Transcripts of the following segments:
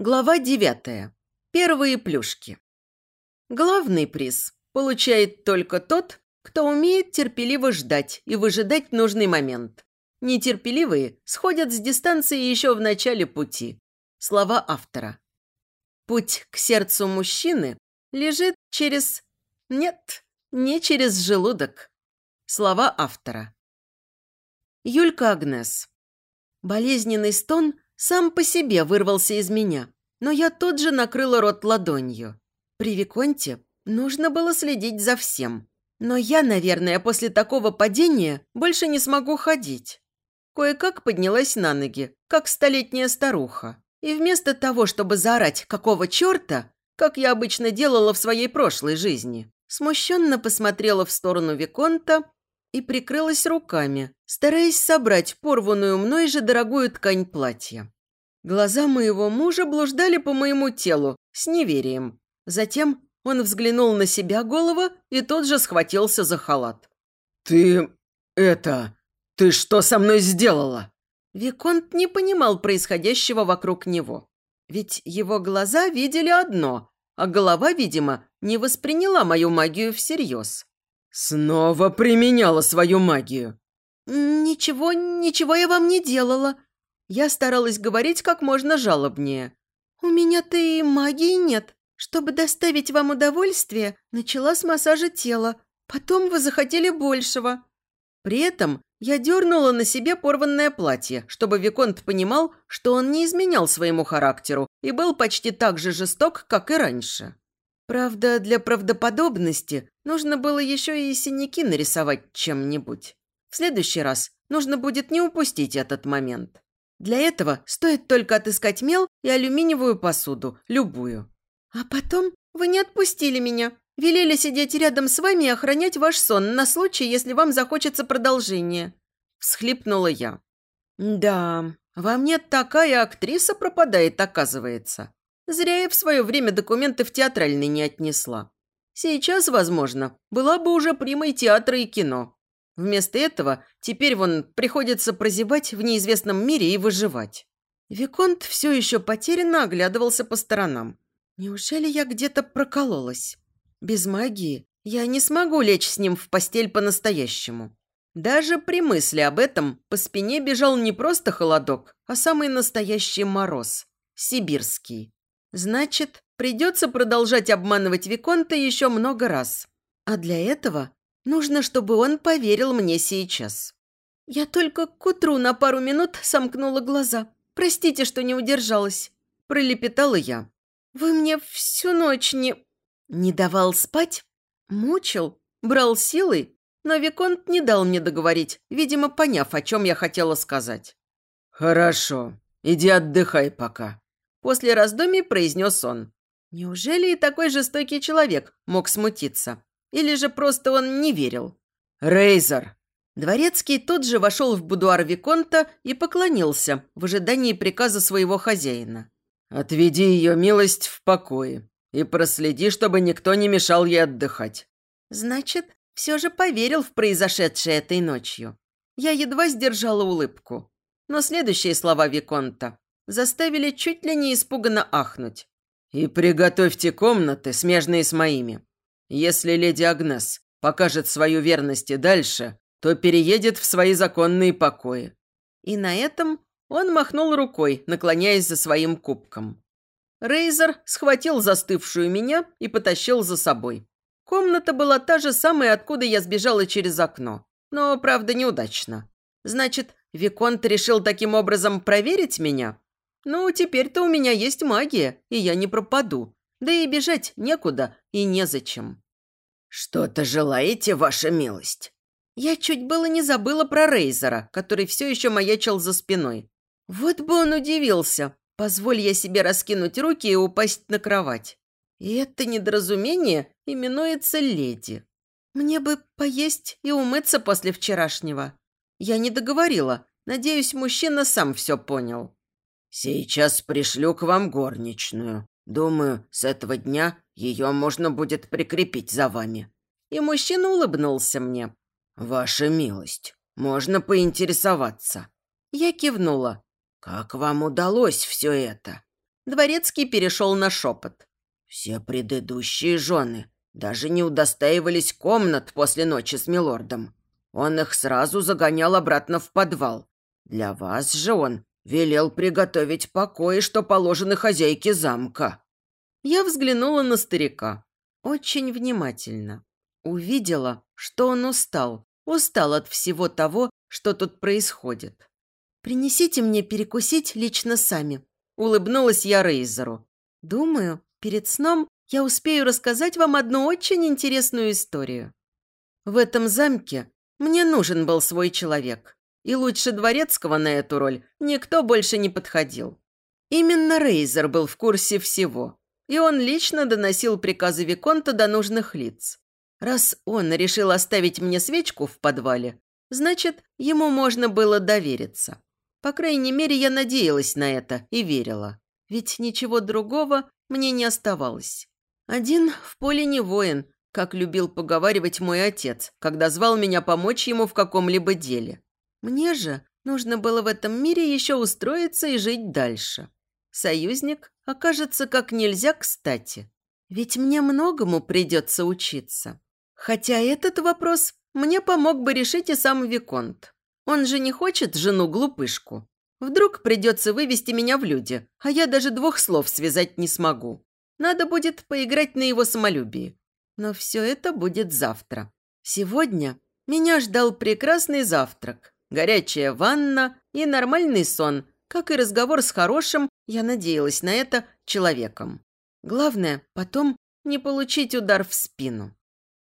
Глава девятая. Первые плюшки. Главный приз получает только тот, кто умеет терпеливо ждать и выжидать нужный момент. Нетерпеливые сходят с дистанции еще в начале пути. Слова автора. Путь к сердцу мужчины лежит через... Нет, не через желудок. Слова автора. Юлька Агнес. Болезненный стон сам по себе вырвался из меня, но я тут же накрыла рот ладонью. При Виконте нужно было следить за всем. Но я, наверное, после такого падения больше не смогу ходить. Кое-как поднялась на ноги, как столетняя старуха. И вместо того, чтобы заорать «какого черта?», как я обычно делала в своей прошлой жизни, смущенно посмотрела в сторону Виконта и прикрылась руками, стараясь собрать порванную мной же дорогую ткань платья. Глаза моего мужа блуждали по моему телу с неверием. Затем он взглянул на себя голова и тот же схватился за халат. «Ты... это... ты что со мной сделала?» Виконт не понимал происходящего вокруг него. Ведь его глаза видели одно, а голова, видимо, не восприняла мою магию всерьез. «Снова применяла свою магию». «Ничего, ничего я вам не делала». Я старалась говорить как можно жалобнее. «У меня-то и магии нет. Чтобы доставить вам удовольствие, начала с массажа тела. Потом вы захотели большего». При этом я дернула на себе порванное платье, чтобы Виконт понимал, что он не изменял своему характеру и был почти так же жесток, как и раньше. Правда, для правдоподобности нужно было еще и синяки нарисовать чем-нибудь. В следующий раз нужно будет не упустить этот момент. Для этого стоит только отыскать мел и алюминиевую посуду, любую. А потом вы не отпустили меня. Велели сидеть рядом с вами и охранять ваш сон на случай, если вам захочется продолжение. Всхлипнула я. Да, во мне такая актриса пропадает, оказывается. Зря я в свое время документы в театральный не отнесла. Сейчас, возможно, была бы уже примой театра и кино. Вместо этого теперь вон приходится прозябать в неизвестном мире и выживать. Виконт все еще потерянно оглядывался по сторонам. Неужели я где-то прокололась? Без магии я не смогу лечь с ним в постель по-настоящему. Даже при мысли об этом по спине бежал не просто холодок, а самый настоящий мороз. Сибирский. Значит, придется продолжать обманывать Виконта еще много раз. А для этого нужно, чтобы он поверил мне сейчас. Я только к утру на пару минут сомкнула глаза. Простите, что не удержалась. Пролепетала я. Вы мне всю ночь не... Не давал спать? Мучил? Брал силой? Но Виконт не дал мне договорить, видимо, поняв, о чем я хотела сказать. «Хорошо, иди отдыхай пока», После раздумий произнес он. Неужели и такой жестокий человек мог смутиться? Или же просто он не верил? «Рейзер!» Дворецкий тут же вошел в будуар Виконта и поклонился в ожидании приказа своего хозяина. «Отведи ее милость в покое и проследи, чтобы никто не мешал ей отдыхать». «Значит, все же поверил в произошедшее этой ночью». Я едва сдержала улыбку. Но следующие слова Виконта заставили чуть ли не испуганно ахнуть. «И приготовьте комнаты, смежные с моими. Если леди Агнес покажет свою верность и дальше, то переедет в свои законные покои». И на этом он махнул рукой, наклоняясь за своим кубком. Рейзер схватил застывшую меня и потащил за собой. Комната была та же самая, откуда я сбежала через окно. Но, правда, неудачно. Значит, Виконт решил таким образом проверить меня? «Ну, теперь-то у меня есть магия, и я не пропаду. Да и бежать некуда и незачем». «Что-то желаете, ваша милость?» Я чуть было не забыла про Рейзера, который все еще маячил за спиной. Вот бы он удивился. Позволь я себе раскинуть руки и упасть на кровать. И это недоразумение именуется леди. Мне бы поесть и умыться после вчерашнего. Я не договорила. Надеюсь, мужчина сам все понял. «Сейчас пришлю к вам горничную. Думаю, с этого дня ее можно будет прикрепить за вами». И мужчина улыбнулся мне. «Ваша милость, можно поинтересоваться?» Я кивнула. «Как вам удалось все это?» Дворецкий перешел на шепот. «Все предыдущие жены даже не удостаивались комнат после ночи с милордом. Он их сразу загонял обратно в подвал. Для вас же он велел приготовить покои, что положены хозяйке замка». Я взглянула на старика. Очень внимательно. Увидела, что он устал. Устал от всего того, что тут происходит. «Принесите мне перекусить лично сами», – улыбнулась я Рейзеру. «Думаю, перед сном я успею рассказать вам одну очень интересную историю. В этом замке мне нужен был свой человек, и лучше Дворецкого на эту роль никто больше не подходил. Именно Рейзер был в курсе всего, и он лично доносил приказы Виконта до нужных лиц. Раз он решил оставить мне свечку в подвале, значит, ему можно было довериться. По крайней мере, я надеялась на это и верила. Ведь ничего другого мне не оставалось. Один в поле не воин, как любил поговаривать мой отец, когда звал меня помочь ему в каком-либо деле. Мне же нужно было в этом мире еще устроиться и жить дальше. Союзник окажется как нельзя кстати. Ведь мне многому придется учиться. Хотя этот вопрос мне помог бы решить и сам Виконт. Он же не хочет жену-глупышку. Вдруг придется вывести меня в люди, а я даже двух слов связать не смогу. Надо будет поиграть на его самолюбии. Но все это будет завтра. Сегодня меня ждал прекрасный завтрак, горячая ванна и нормальный сон, как и разговор с хорошим, я надеялась на это, человеком. Главное, потом не получить удар в спину.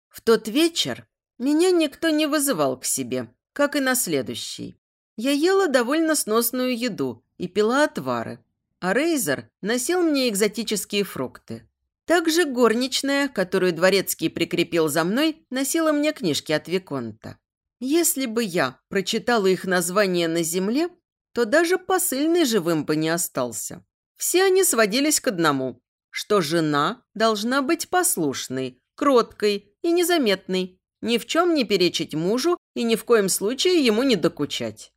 В тот вечер меня никто не вызывал к себе, как и на следующий. Я ела довольно сносную еду и пила отвары, а Рейзер носил мне экзотические фрукты. Также горничная, которую Дворецкий прикрепил за мной, носила мне книжки от Виконта. Если бы я прочитала их название на земле, то даже посыльный живым бы не остался. Все они сводились к одному, что жена должна быть послушной, кроткой и незаметной, ни в чем не перечить мужу и ни в коем случае ему не докучать.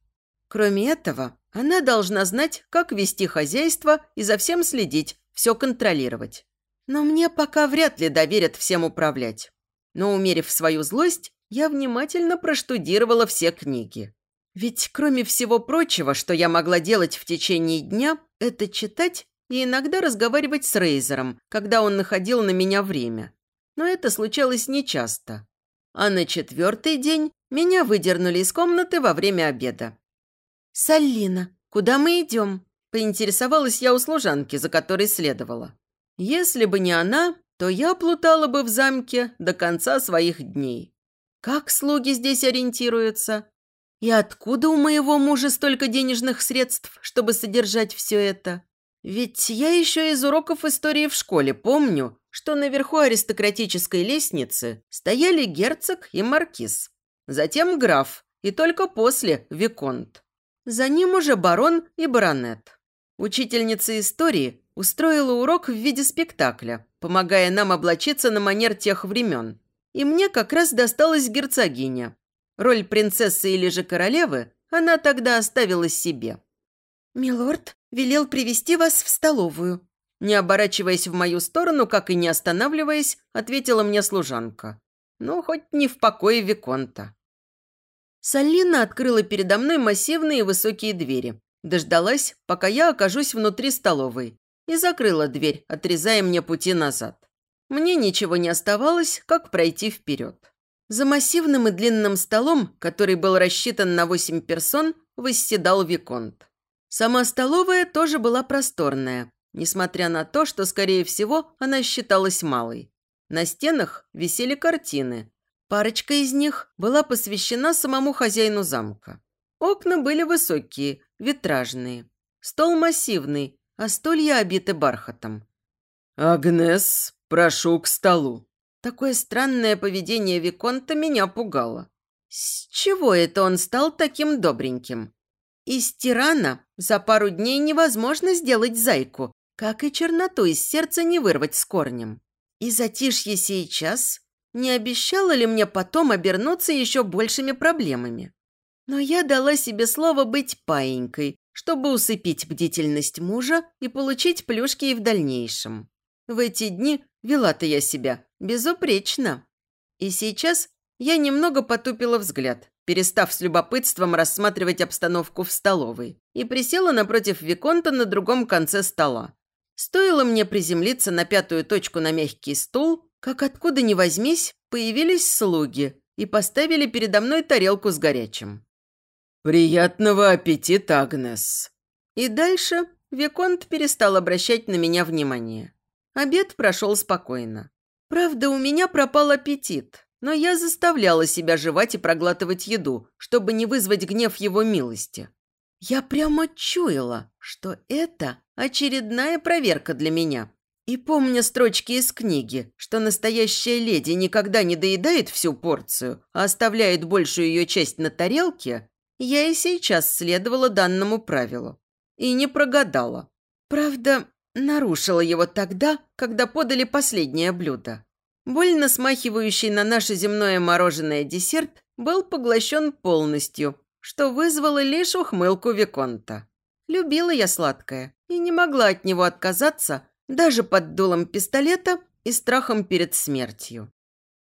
Кроме этого, она должна знать, как вести хозяйство и за всем следить, все контролировать. Но мне пока вряд ли доверят всем управлять. Но, умерив свою злость, я внимательно проштудировала все книги. Ведь кроме всего прочего, что я могла делать в течение дня, это читать и иногда разговаривать с Рейзером, когда он находил на меня время. Но это случалось нечасто. А на четвертый день меня выдернули из комнаты во время обеда. «Саллина, куда мы идем?» – поинтересовалась я у служанки, за которой следовала. Если бы не она, то я плутала бы в замке до конца своих дней. Как слуги здесь ориентируются? И откуда у моего мужа столько денежных средств, чтобы содержать все это? Ведь я еще из уроков истории в школе помню, что наверху аристократической лестницы стояли герцог и маркиз. Затем граф, и только после – виконт. За ним уже барон и баронет. Учительница истории устроила урок в виде спектакля, помогая нам облачиться на манер тех времен. И мне как раз досталась герцогиня. Роль принцессы или же королевы она тогда оставила себе. «Милорд велел привести вас в столовую», не оборачиваясь в мою сторону, как и не останавливаясь, ответила мне служанка. Ну, хоть не в покое Виконта. Салина открыла передо мной массивные высокие двери. Дождалась, пока я окажусь внутри столовой. И закрыла дверь, отрезая мне пути назад. Мне ничего не оставалось, как пройти вперед. За массивным и длинным столом, который был рассчитан на восемь персон, восседал Виконт. Сама столовая тоже была просторная, несмотря на то, что, скорее всего, она считалась малой. На стенах висели картины. Парочка из них была посвящена самому хозяину замка. Окна были высокие, витражные. Стол массивный, а стулья обиты бархатом. «Агнес, прошу к столу». Такое странное поведение Виконта меня пугало. С чего это он стал таким добреньким? Из тирана за пару дней невозможно сделать зайку, как и черноту из сердца не вырвать с корнем. И затишье сейчас не обещало ли мне потом обернуться еще большими проблемами? Но я дала себе слово быть паинькой, чтобы усыпить бдительность мужа и получить плюшки и в дальнейшем. В эти дни вела-то я себя безупречно. И сейчас я немного потупила взгляд, перестав с любопытством рассматривать обстановку в столовой, и присела напротив Виконта на другом конце стола. Стоило мне приземлиться на пятую точку на мягкий стул, как откуда ни возьмись, появились слуги и поставили передо мной тарелку с горячим. «Приятного аппетита, Агнес!» И дальше Виконт перестал обращать на меня внимание. Обед прошел спокойно. Правда, у меня пропал аппетит, но я заставляла себя жевать и проглатывать еду, чтобы не вызвать гнев его милости. Я прямо чуяла, что это очередная проверка для меня. И помня строчки из книги, что настоящая леди никогда не доедает всю порцию, а оставляет большую ее часть на тарелке, я и сейчас следовала данному правилу. И не прогадала. Правда, нарушила его тогда, когда подали последнее блюдо. Больно смахивающий на наше земное мороженое десерт был поглощен полностью, что вызвало лишь ухмылку Виконта. Любила я сладкое и не могла от него отказаться даже под дулом пистолета и страхом перед смертью.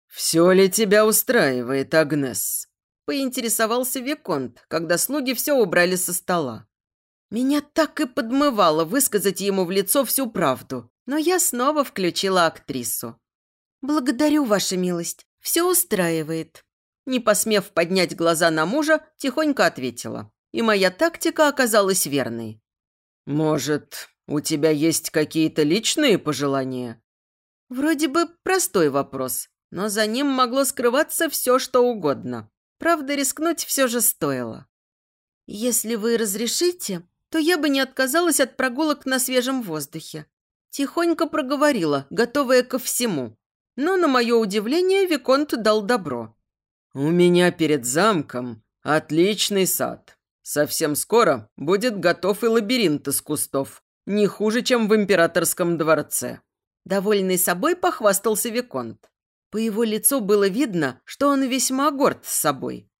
«Все ли тебя устраивает, Агнес?» поинтересовался Виконт, когда слуги все убрали со стола. Меня так и подмывало высказать ему в лицо всю правду, но я снова включила актрису. «Благодарю, ваша милость, все устраивает». Не посмев поднять глаза на мужа, тихонько ответила. И моя тактика оказалась верной. «Может, у тебя есть какие-то личные пожелания?» Вроде бы простой вопрос, но за ним могло скрываться все, что угодно. Правда, рискнуть все же стоило. «Если вы разрешите, то я бы не отказалась от прогулок на свежем воздухе». Тихонько проговорила, готовая ко всему. Но, на мое удивление, Виконт дал добро. «У меня перед замком отличный сад. Совсем скоро будет готов и лабиринт из кустов. Не хуже, чем в императорском дворце». Довольный собой похвастался Виконт. По его лицу было видно, что он весьма горд собой.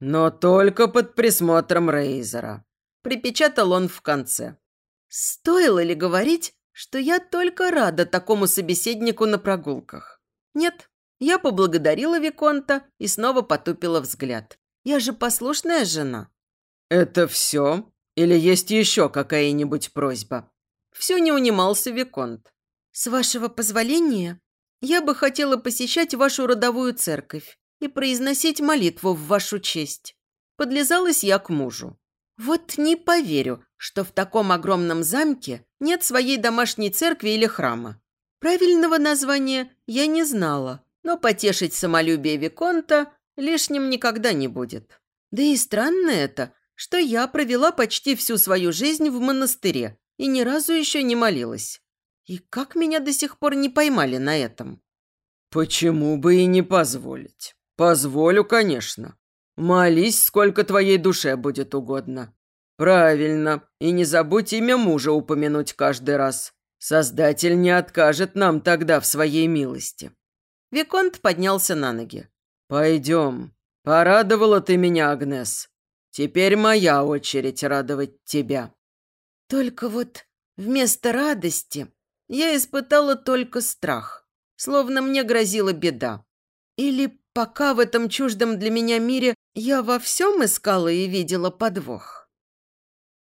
«Но только под присмотром Рейзера», – припечатал он в конце. Стоило ли говорить, что я только рада такому собеседнику на прогулках? Нет, я поблагодарила Виконта и снова потупила взгляд. Я же послушная жена. «Это все? Или есть еще какая-нибудь просьба?» Все не унимался Виконт. «С вашего позволения, я бы хотела посещать вашу родовую церковь и произносить молитву в вашу честь. Подлезалась я к мужу. Вот не поверю, что в таком огромном замке нет своей домашней церкви или храма. Правильного названия я не знала, но потешить самолюбие Виконта лишним никогда не будет. Да и странно это, что я провела почти всю свою жизнь в монастыре и ни разу еще не молилась. И как меня до сих пор не поймали на этом? Почему бы и не позволить? Позволю, конечно. Молись, сколько твоей душе будет угодно. Правильно. И не забудь имя мужа упомянуть каждый раз. Создатель не откажет нам тогда в своей милости. Виконт поднялся на ноги. Пойдем. Порадовала ты меня, Агнес. Теперь моя очередь радовать тебя. Только вот вместо радости я испытала только страх, словно мне грозила беда. Или пока в этом чуждом для меня мире я во всем искала и видела подвох.